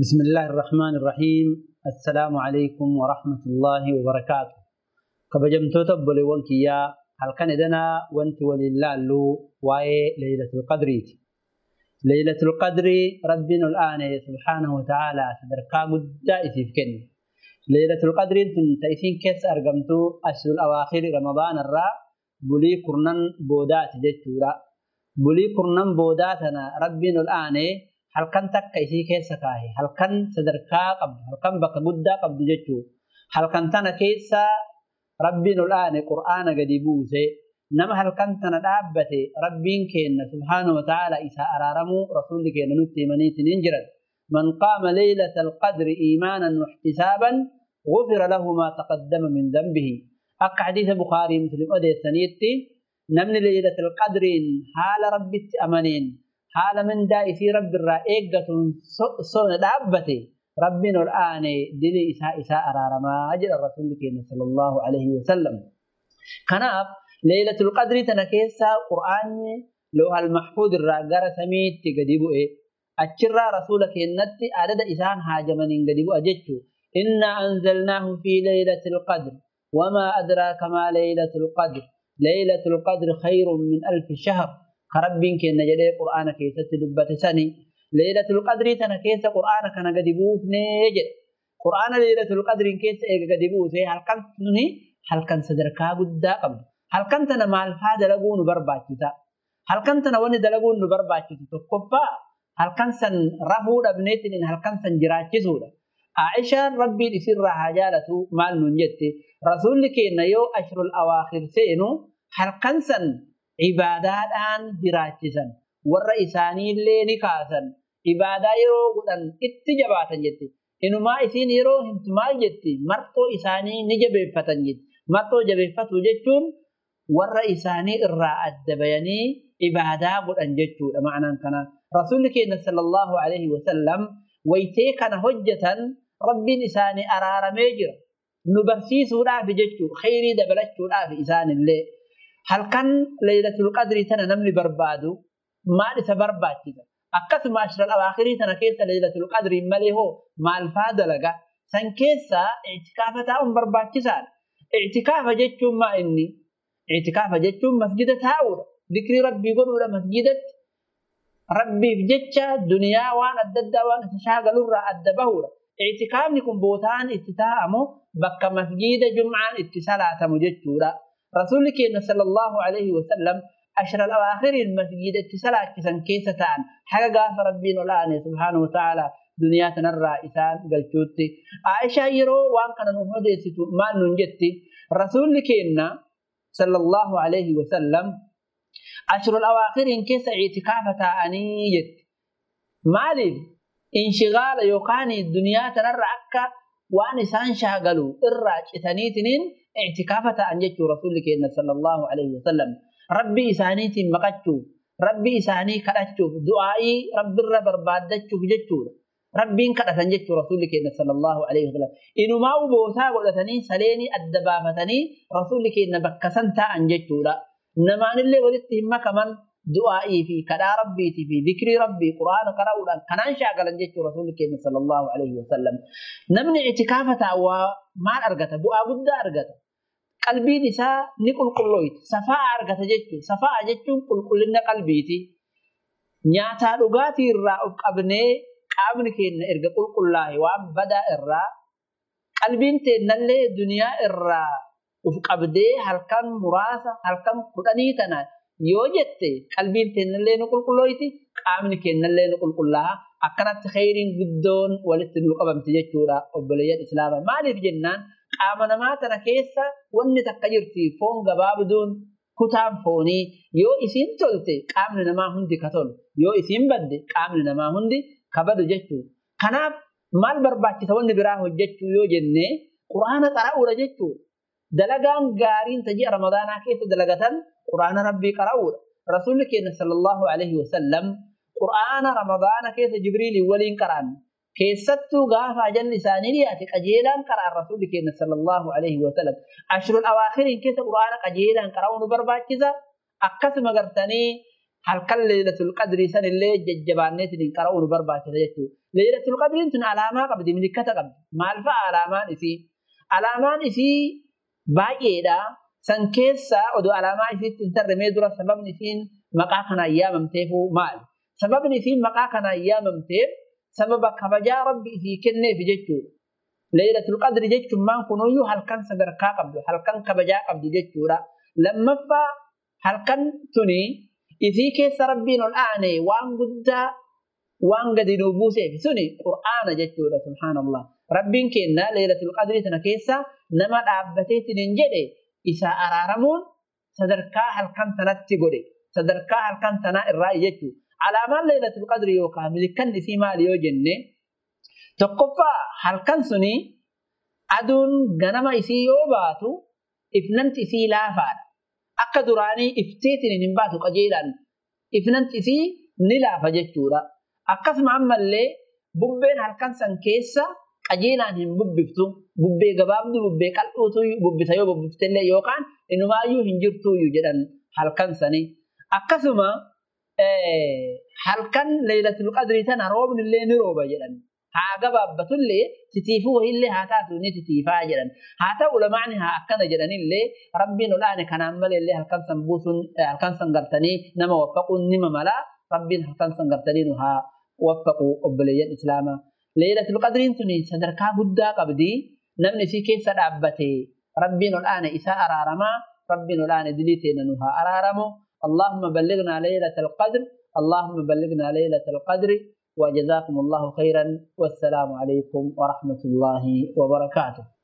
بسم الله الرحمن الرحيم السلام عليكم ورحمة الله وبركاته كبجمتو تبولي وانكيا هل كان إذنا وانت ولله اللو واي ليلة القدر ليلة القدر ربنا الآن سبحانه وتعالى تدركا قد في كن ليلة القدر تأثين كيس أرقمتو أشهر الأواخر رمضان الرا بلي كرنن بودات جتورا بلي كرنن بوداتنا ربنا الآن halkan takka isii keessa kaahe halkan sadarkaa qabdu halkan bakka guddaa qabdu jechuu halkan tana keessa rabbiin ol aane qur'aana gadi buuse nama halkan tana dhaabbate rabbiin keenna subhaanahu wa ta'ala isa araaramuu rasuulli keenna nutti himaniitiin jiran man qaama leylata alqadri iimaanan واحتسابا غفر له ما تقدم من ذنبه أكا حديث بخاري مسلم أدي سنيتي نمن ليلة القدر حال ربي أمنين حال من داي في رب الراء إيجت صن دابته ربنا الآن دلي إساء إساء رارما أجل الرسول صلى الله عليه وسلم. كناف ليلة القدر تنكيسا قرآن لو المحفوظ الراء قرى سميت تقديبو إيه. أجر رسولك النتي عدد إسان هاجمن قديبو أجدت إنا أنزلناه في ليلة القدر. وما أدراك ما ليلة القدر. ليلة القدر خير من ألف شهر. كربين كنا جدي قرآن كيسة دبت سني. ليلة القدر تنا كيسة قرآن كان قد بوف نيجد قرآن ليلة القدر كيسة قد بوف هل كان تني هل كان صدر كابد قبل هل كان تنا مع الفاد لقون برباكتا هل كان تنا وني دلقون برباكتا تكفى هل كان سن رهود ابنيتن؟ هل كان سن سودا عائشة ربي يسر حاجالة مال نجتي رسول كينا يو أشر الأواخر سينو. هل كان سن ibaadaadhaan jiraachisan warra isaaniillee ni kaasan ibaadaa yeroo godhan itti jabaatan jetti inumaa isiin yeroo himtu maal jetti marxoo isaanii ni jabeeffatan jetti marxoo jabeeffatu jechuun warra isaanii irraa adda bayanii ibaadaa godhan jechuudha ma'anaan kana rasuulli keenya sallallahu alaihi wasallam waytee kana hojjetan rabbiin isaanii araaramee jira nu barsiisuudhaaf jechuu khayrii dabalachuudhaaf isaanillee halkan laylatul qadrii tana namni barbaadu maal isa barbaachisa akkasuma ashral awaakirii tana keessa laylatul qadrii malee hoo maal faa dalaga san keessa i'tikaafa taa'uun barbaachisaadha i'tikaafa jechuun maa inni i'tikaafa jechuun masjida taa'uudha dikrii rabbii godhuudha masjidatti rabbiif jecha duniyaa waan adda addaa waan isa shaagalurraa adda bahuudha i'tikaafni kun bootaan itti taa'amu bakka masjida jum'aan itti salaatamu jechuudha رسول كينا صلى الله عليه وسلم أشر الأواخر المسجد اتصلاة كسن كيسة تان حقا قاف ربنا الآن سبحانه وتعالى دنيا تنرى إسان قلتوتي. عائشة يرو وان كان نهدي ستو ما ننجتي. رسول كينا صلى الله عليه وسلم أشر الأواخر إن كيس اعتكافة أنيت. مالي؟ انشغال يوكاني الدنيا تنرى أكا وان إسان شاقلوا إراج إتنيتنين اعتكافة أن يجو رسولك إن صلى الله عليه وسلم. ربي إسانيت مقجو ربي إساني كرجو دعائي رب الرب بربادجو ججو ربي كرت أن يجو رسولك إن صلى الله عليه وسلم. إنه ما أبوتا قلتني سليني الدبافتني رسولك إن بكسنتا أن يجو لا نما نلي ولدتهم كمان دعائي في كلا ربي في ذكر ربي قرآن قرأولا كنان شاقلا جيت رسولك صلى الله عليه وسلم. نمن اعتكافة وما أرغت بؤا بد أرغت. قلبي نساء نقل قلويت صفاء أرغت جيت صفاء جيت قل قلنا قلبيتي. نياتا لغاتي الرأب قبني قابن كين إرغ قل قلاه وام بدا الرأ قلبين تنالي دنيا الرأ وفقبدي هل yoo jette qalbiin teennallee nu qulqullooyti qaamni keennallee nu qulqullaa akkanatti khayriin guddoon walitti nu qabamte jechuudha obboleeyyan islaama maaliif jennaan qaama namaa tana keessa wanni takka jirti foon gabaabduun kutaan foonii yoo isiin tolte qaamni namaa hundi ka tolu yoo isiin badde qaamni namaa hundi ka badu jechuudha kanaaf maal barbaachisa wanni biraa hojjechuu yoo jenne quraana qara'uudha jechuudha dalagaan gaariin tajii ramadaanaa keessa dalagatan قرآن ربي قرأوا رسول كينا صلى الله عليه وسلم قرآن رمضان كيس جبريل ولين قرآن كيستو غافا جل لساني لياتي قجيلا قرأ الرسول كينا صلى الله عليه وسلم عشر الأواخر كيس قرآن قجيلا قرأوا نبربات كذا أكس مغرتني halkan leelatul qadrii san illee jajjabaanneetiin qara'uu nu barbaachisa jechuudha. Leelatul qadriin tun alaamaa qabdi milikkata qabdi. Maal fa'a alaamaan isii? Alaamaan isii baay'eedha. سن كيسا ودو على ماي في تنتر رميد ولا سبب نفين مقاقنا أيام متيفو مال. سبب نفين مقاقنا أيام متيف سبب كبجا ربي في كنة في جتو ليلة القدر جتو ما كنوا يو هل كان سدر كاب دو هل كان كبجا كاب دو لما فا هل كان تني إذا كيس ربي نل أعني وان نبوسه في سني قرآن جتو سبحان الله. ربي كنا ليلة القدر تنا كيسا نما عبتي تنجلي isa araaramuun sadarkaa halkan tanatti godhe sadarkaa halkan tanaa irraa jechuudha. Alaamaan leelatul qadri yookaan milikanni isii maali yoo jenne tokkoffaa halkan suni aduun ganama isii yoo baatu ifnanti isii laafaadha. Akka duraanii ifteetiin hin baatu qajeelaan ifnanti isii ni laafa jechuudha. Akkasuma ammallee bubbeen halkan san keessa qajeelaan hin bubbiftu bubbee gabaabdu bubbee qal'uutu bubbisa yoo bubbiftellee yookaan inumaayyuu hin jirtuuyyuu jedhan halkan sani. Akkasuma halkan leelatul qadrii tana roobni illee ni rooba jedhan. Haa gabaabbatullee titiifuu wayillee haa taatu ni titiifaa jedhan. Haa ta'u lamaani haa akkana jedhanillee rabbiin olaane kanaan maleellee halkan san buusuun halkan san gartanii nama waffaquun nima malaa rabbiin halkan san gartanii nu haa waffaqu obboleeyyan islaamaa. ليلة القدر انتني صدرك غدا قبدي. نمني في كيف دعبتي ربنا الان اذا أرارما. ربنا الان دليتنا نها أرارمو. اللهم بلغنا ليلة القدر. اللهم بلغنا ليلة القدر. وجزاكم الله خيرا. والسلام عليكم ورحمة الله وبركاته.